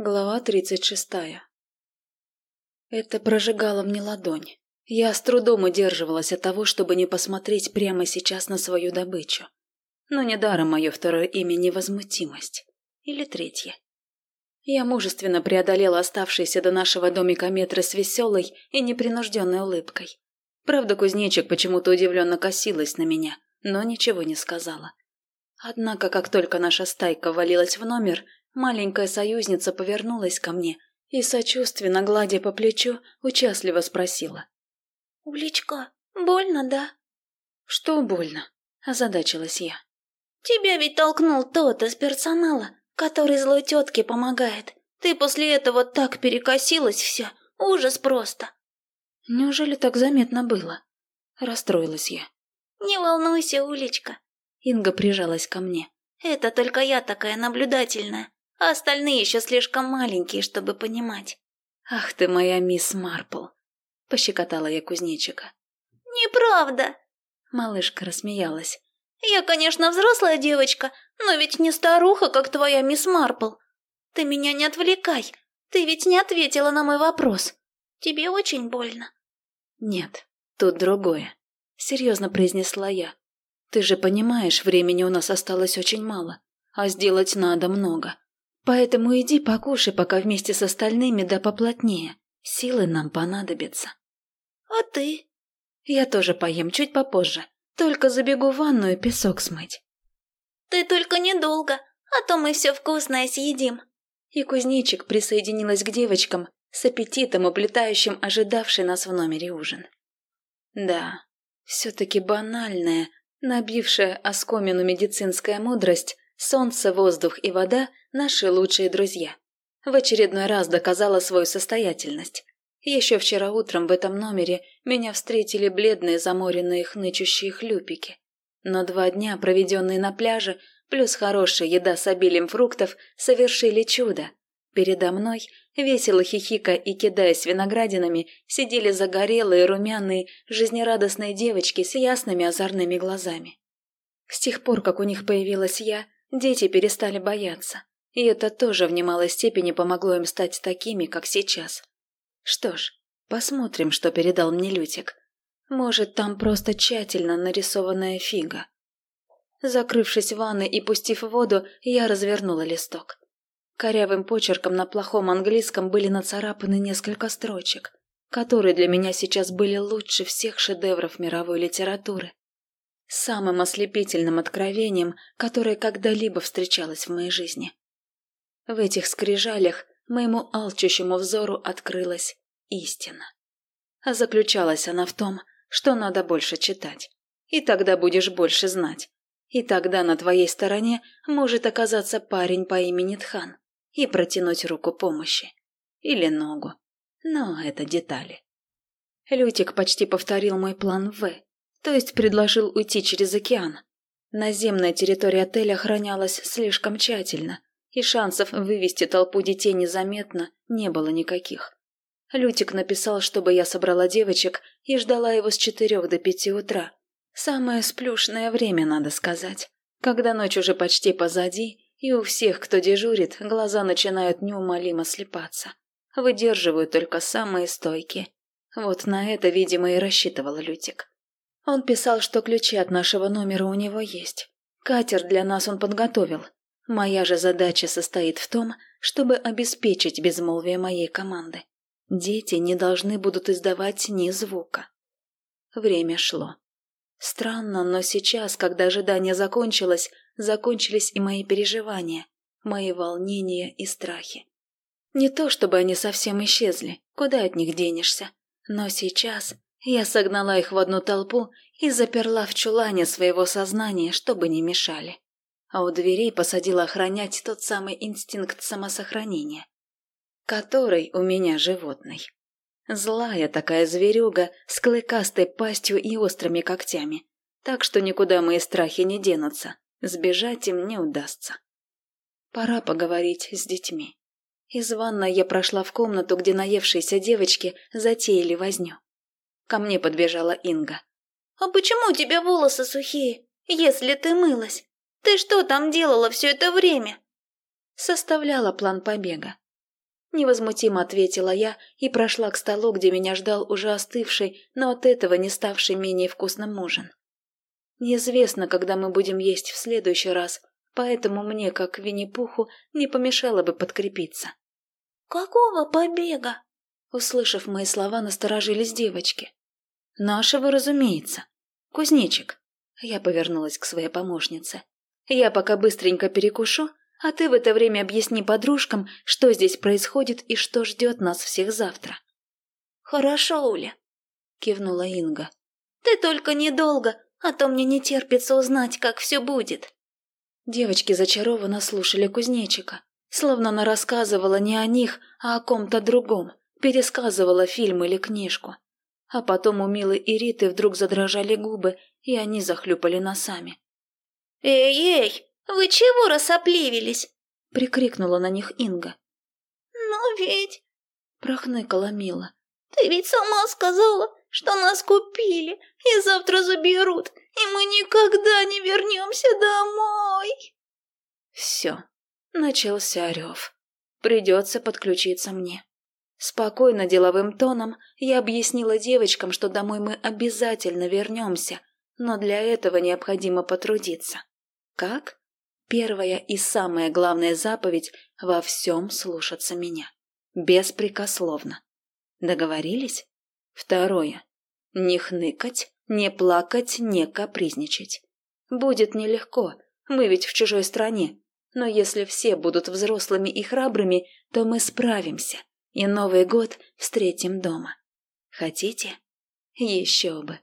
Глава тридцать шестая. Это прожигало мне ладонь. Я с трудом удерживалась от того, чтобы не посмотреть прямо сейчас на свою добычу. Но недаром мое второе имя невозмутимость. Или третье. Я мужественно преодолела оставшиеся до нашего домика метры с веселой и непринужденной улыбкой. Правда, кузнечик почему-то удивленно косилась на меня, но ничего не сказала. Однако, как только наша стайка валилась в номер, Маленькая союзница повернулась ко мне и, сочувственно гладя по плечу, участливо спросила. «Уличка, больно, да?» «Что больно?» – озадачилась я. «Тебя ведь толкнул тот из персонала, который злой тетке помогает. Ты после этого так перекосилась вся, ужас просто». «Неужели так заметно было?» – расстроилась я. «Не волнуйся, Уличка». Инга прижалась ко мне. «Это только я такая наблюдательная а остальные еще слишком маленькие, чтобы понимать. «Ах ты моя мисс Марпл!» – пощекотала я кузнечика. «Неправда!» – малышка рассмеялась. «Я, конечно, взрослая девочка, но ведь не старуха, как твоя мисс Марпл. Ты меня не отвлекай, ты ведь не ответила на мой вопрос. Тебе очень больно?» «Нет, тут другое», – серьезно произнесла я. «Ты же понимаешь, времени у нас осталось очень мало, а сделать надо много. Поэтому иди покушай пока вместе с остальными, да поплотнее. Силы нам понадобятся. А ты? Я тоже поем чуть попозже. Только забегу в ванную песок смыть. Ты только недолго, а то мы все вкусное съедим. И кузнечик присоединилась к девочкам с аппетитом, уплетающим ожидавший нас в номере ужин. Да, все-таки банальная, набившая оскомину медицинская мудрость Солнце, воздух и вода – наши лучшие друзья. В очередной раз доказала свою состоятельность. Еще вчера утром в этом номере меня встретили бледные заморенные хнычущие хлюпики. Но два дня, проведенные на пляже, плюс хорошая еда с обилием фруктов, совершили чудо. Передо мной, весело хихика и кидаясь виноградинами, сидели загорелые, румяные, жизнерадостные девочки с ясными озорными глазами. С тех пор, как у них появилась я, Дети перестали бояться, и это тоже в немалой степени помогло им стать такими, как сейчас. Что ж, посмотрим, что передал мне Лютик. Может, там просто тщательно нарисованная фига. Закрывшись в ванной и пустив воду, я развернула листок. Корявым почерком на плохом английском были нацарапаны несколько строчек, которые для меня сейчас были лучше всех шедевров мировой литературы самым ослепительным откровением, которое когда-либо встречалось в моей жизни. В этих скрижалях моему алчущему взору открылась истина. А заключалась она в том, что надо больше читать. И тогда будешь больше знать. И тогда на твоей стороне может оказаться парень по имени Тхан и протянуть руку помощи. Или ногу. Но это детали. Лютик почти повторил мой план В, то есть предложил уйти через океан. Наземная территория отеля охранялась слишком тщательно, и шансов вывести толпу детей незаметно не было никаких. Лютик написал, чтобы я собрала девочек и ждала его с четырех до пяти утра. Самое сплюшное время, надо сказать, когда ночь уже почти позади, и у всех, кто дежурит, глаза начинают неумолимо слепаться. Выдерживают только самые стойкие. Вот на это, видимо, и рассчитывал Лютик. Он писал, что ключи от нашего номера у него есть. Катер для нас он подготовил. Моя же задача состоит в том, чтобы обеспечить безмолвие моей команды. Дети не должны будут издавать ни звука. Время шло. Странно, но сейчас, когда ожидание закончилось, закончились и мои переживания, мои волнения и страхи. Не то чтобы они совсем исчезли, куда от них денешься, но сейчас я согнала их в одну толпу и заперла в чулане своего сознания, чтобы не мешали. А у дверей посадила охранять тот самый инстинкт самосохранения, который у меня животный. Злая такая зверюга с клыкастой пастью и острыми когтями, так что никуда мои страхи не денутся, сбежать им не удастся. Пора поговорить с детьми. Из ванной я прошла в комнату, где наевшиеся девочки затеяли возню. Ко мне подбежала Инга. «А почему у тебя волосы сухие, если ты мылась? Ты что там делала все это время?» Составляла план побега. Невозмутимо ответила я и прошла к столу, где меня ждал уже остывший, но от этого не ставший менее вкусным ужин. Неизвестно, когда мы будем есть в следующий раз, поэтому мне, как Винни-Пуху, не помешало бы подкрепиться. «Какого побега?» Услышав мои слова, насторожились девочки. «Нашего, разумеется. Кузнечик». Я повернулась к своей помощнице. «Я пока быстренько перекушу, а ты в это время объясни подружкам, что здесь происходит и что ждет нас всех завтра». «Хорошо, Уля», — кивнула Инга. «Ты только недолго, а то мне не терпится узнать, как все будет». Девочки зачарованно слушали кузнечика, словно она рассказывала не о них, а о ком-то другом, пересказывала фильм или книжку. А потом у Милы и Риты вдруг задрожали губы, и они захлюпали носами. «Эй-эй, вы чего рассопливились?» — прикрикнула на них Инга. «Но ведь...» — прохныкала Мила. «Ты ведь сама сказала, что нас купили и завтра заберут, и мы никогда не вернемся домой!» Все, начался рев. Придется подключиться мне. Спокойно деловым тоном я объяснила девочкам, что домой мы обязательно вернемся, но для этого необходимо потрудиться. Как? Первая и самая главная заповедь – во всем слушаться меня. Беспрекословно. Договорились? Второе. Не хныкать, не плакать, не капризничать. Будет нелегко, мы ведь в чужой стране, но если все будут взрослыми и храбрыми, то мы справимся и Новый год встретим дома. Хотите? Еще бы.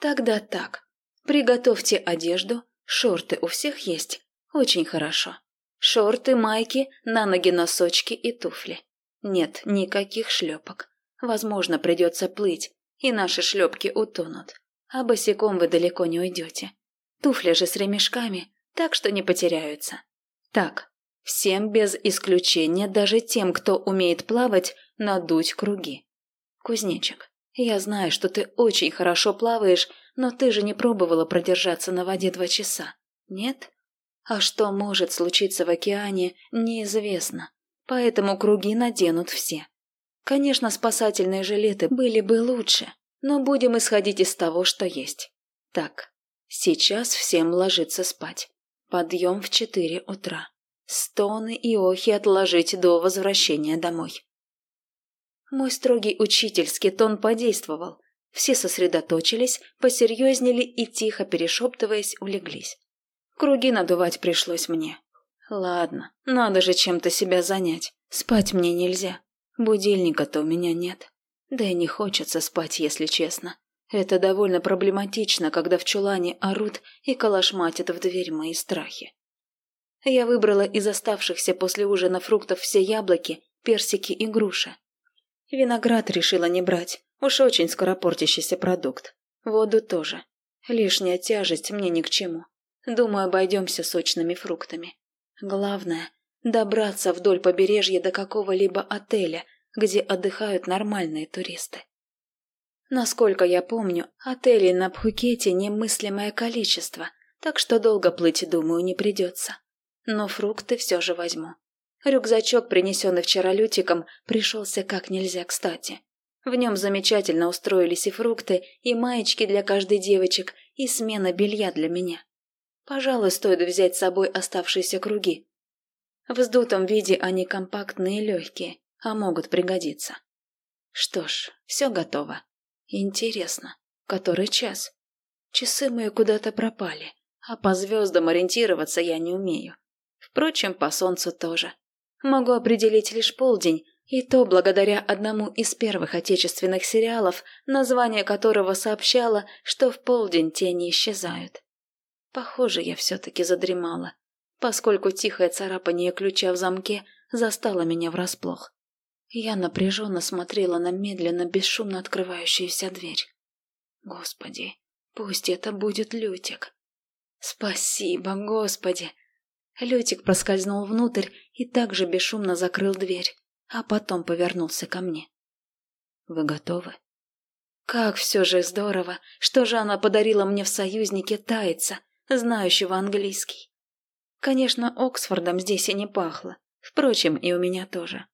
Тогда так. Приготовьте одежду, шорты у всех есть. Очень хорошо. Шорты, майки, на ноги носочки и туфли. Нет никаких шлепок. Возможно, придется плыть, и наши шлепки утонут. А босиком вы далеко не уйдете. Туфли же с ремешками, так что не потеряются. Так, Всем без исключения, даже тем, кто умеет плавать, надуть круги. Кузнечик, я знаю, что ты очень хорошо плаваешь, но ты же не пробовала продержаться на воде два часа, нет? А что может случиться в океане, неизвестно. Поэтому круги наденут все. Конечно, спасательные жилеты были бы лучше, но будем исходить из того, что есть. Так, сейчас всем ложиться спать. Подъем в четыре утра. Стоны и охи отложить до возвращения домой. Мой строгий учительский тон подействовал. Все сосредоточились, посерьезнели и, тихо перешептываясь, улеглись. Круги надувать пришлось мне. Ладно, надо же чем-то себя занять. Спать мне нельзя. Будильника-то у меня нет. Да и не хочется спать, если честно. Это довольно проблематично, когда в чулане орут и калашматят в дверь мои страхи. Я выбрала из оставшихся после ужина фруктов все яблоки, персики и груши. Виноград решила не брать, уж очень скоропортящийся продукт. Воду тоже. Лишняя тяжесть мне ни к чему. Думаю, обойдемся сочными фруктами. Главное – добраться вдоль побережья до какого-либо отеля, где отдыхают нормальные туристы. Насколько я помню, отелей на Пхукете немыслимое количество, так что долго плыть, думаю, не придется но фрукты все же возьму. Рюкзачок, принесенный вчера Лютиком, пришелся как нельзя кстати. В нем замечательно устроились и фрукты, и маечки для каждой девочек, и смена белья для меня. Пожалуй, стоит взять с собой оставшиеся круги. В вздутом виде они компактные и легкие, а могут пригодиться. Что ж, все готово. Интересно, который час? Часы мои куда-то пропали, а по звездам ориентироваться я не умею. Впрочем, по солнцу тоже. Могу определить лишь полдень, и то благодаря одному из первых отечественных сериалов, название которого сообщало, что в полдень тени исчезают. Похоже, я все-таки задремала, поскольку тихое царапание ключа в замке застало меня врасплох. Я напряженно смотрела на медленно, бесшумно открывающуюся дверь. Господи, пусть это будет Лютик. Спасибо, Господи, Лютик проскользнул внутрь и также бесшумно закрыл дверь, а потом повернулся ко мне. «Вы готовы?» «Как все же здорово, что же она подарила мне в союзнике тайца, знающего английский. Конечно, Оксфордом здесь и не пахло, впрочем, и у меня тоже.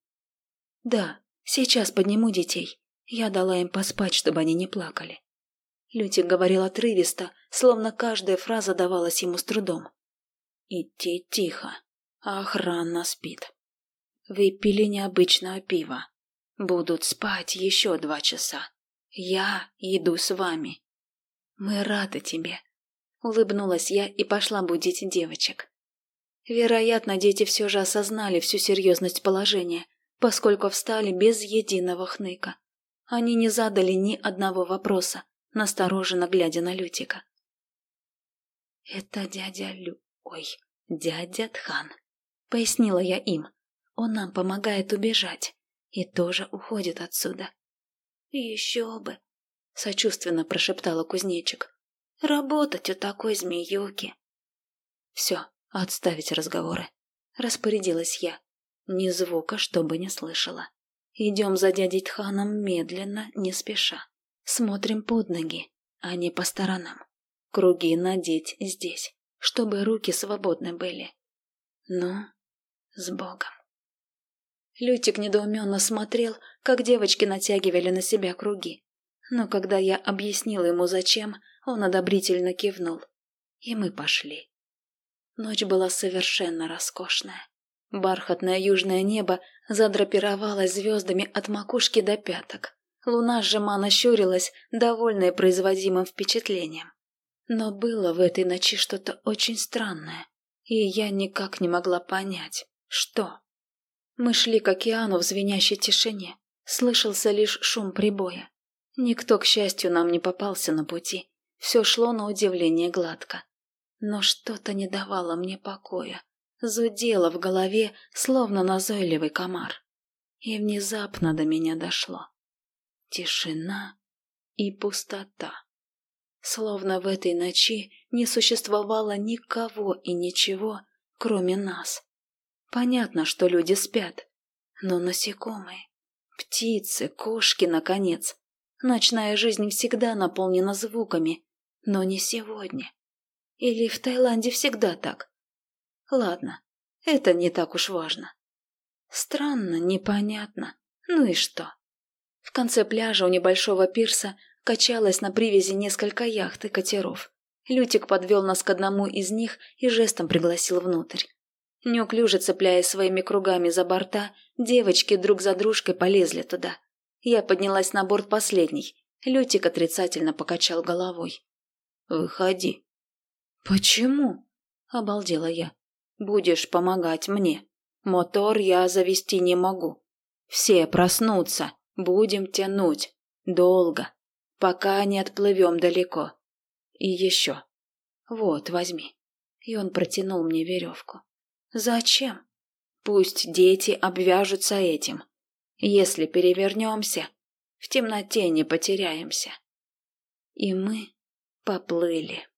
Да, сейчас подниму детей. Я дала им поспать, чтобы они не плакали. Лютик говорил отрывисто, словно каждая фраза давалась ему с трудом. Идти тихо, охрана спит. Выпили необычного пива. Будут спать еще два часа. Я иду с вами. Мы рады тебе. Улыбнулась я и пошла будить девочек. Вероятно, дети все же осознали всю серьезность положения, поскольку встали без единого хныка. Они не задали ни одного вопроса, настороженно глядя на Лютика. «Это дядя Лю... Ой, дядя Тхан», — пояснила я им. «Он нам помогает убежать и тоже уходит отсюда». «Еще бы», — сочувственно прошептала кузнечик. «Работать у такой змеюки». «Все, отставить разговоры», — распорядилась я. Ни звука, чтобы не слышала. Идем за дядей Тханом медленно, не спеша. Смотрим под ноги, а не по сторонам. Круги надеть здесь, чтобы руки свободны были. Ну, с Богом. Лютик недоуменно смотрел, как девочки натягивали на себя круги. Но когда я объяснила ему зачем, он одобрительно кивнул. И мы пошли. Ночь была совершенно роскошная. Бархатное южное небо задрапировалось звездами от макушки до пяток. Луна сжимано щурилась, довольная производимым впечатлением. Но было в этой ночи что-то очень странное, и я никак не могла понять, что. Мы шли к океану в звенящей тишине, слышался лишь шум прибоя. Никто, к счастью, нам не попался на пути, все шло на удивление гладко. Но что-то не давало мне покоя, зудело в голове, словно назойливый комар. И внезапно до меня дошло. Тишина и пустота. Словно в этой ночи не существовало никого и ничего, кроме нас. Понятно, что люди спят, но насекомые, птицы, кошки, наконец. Ночная жизнь всегда наполнена звуками, но не сегодня. Или в Таиланде всегда так? Ладно, это не так уж важно. Странно, непонятно. Ну и что? В конце пляжа у небольшого пирса качалось на привязи несколько яхт и катеров. Лютик подвел нас к одному из них и жестом пригласил внутрь. Неуклюже цепляясь своими кругами за борта, девочки друг за дружкой полезли туда. Я поднялась на борт последней. Лютик отрицательно покачал головой. «Выходи». «Почему?» – обалдела я. «Будешь помогать мне. Мотор я завести не могу. Все проснутся. Будем тянуть. Долго. Пока не отплывем далеко. И еще. Вот, возьми. И он протянул мне веревку. Зачем? Пусть дети обвяжутся этим. Если перевернемся, в темноте не потеряемся. И мы поплыли.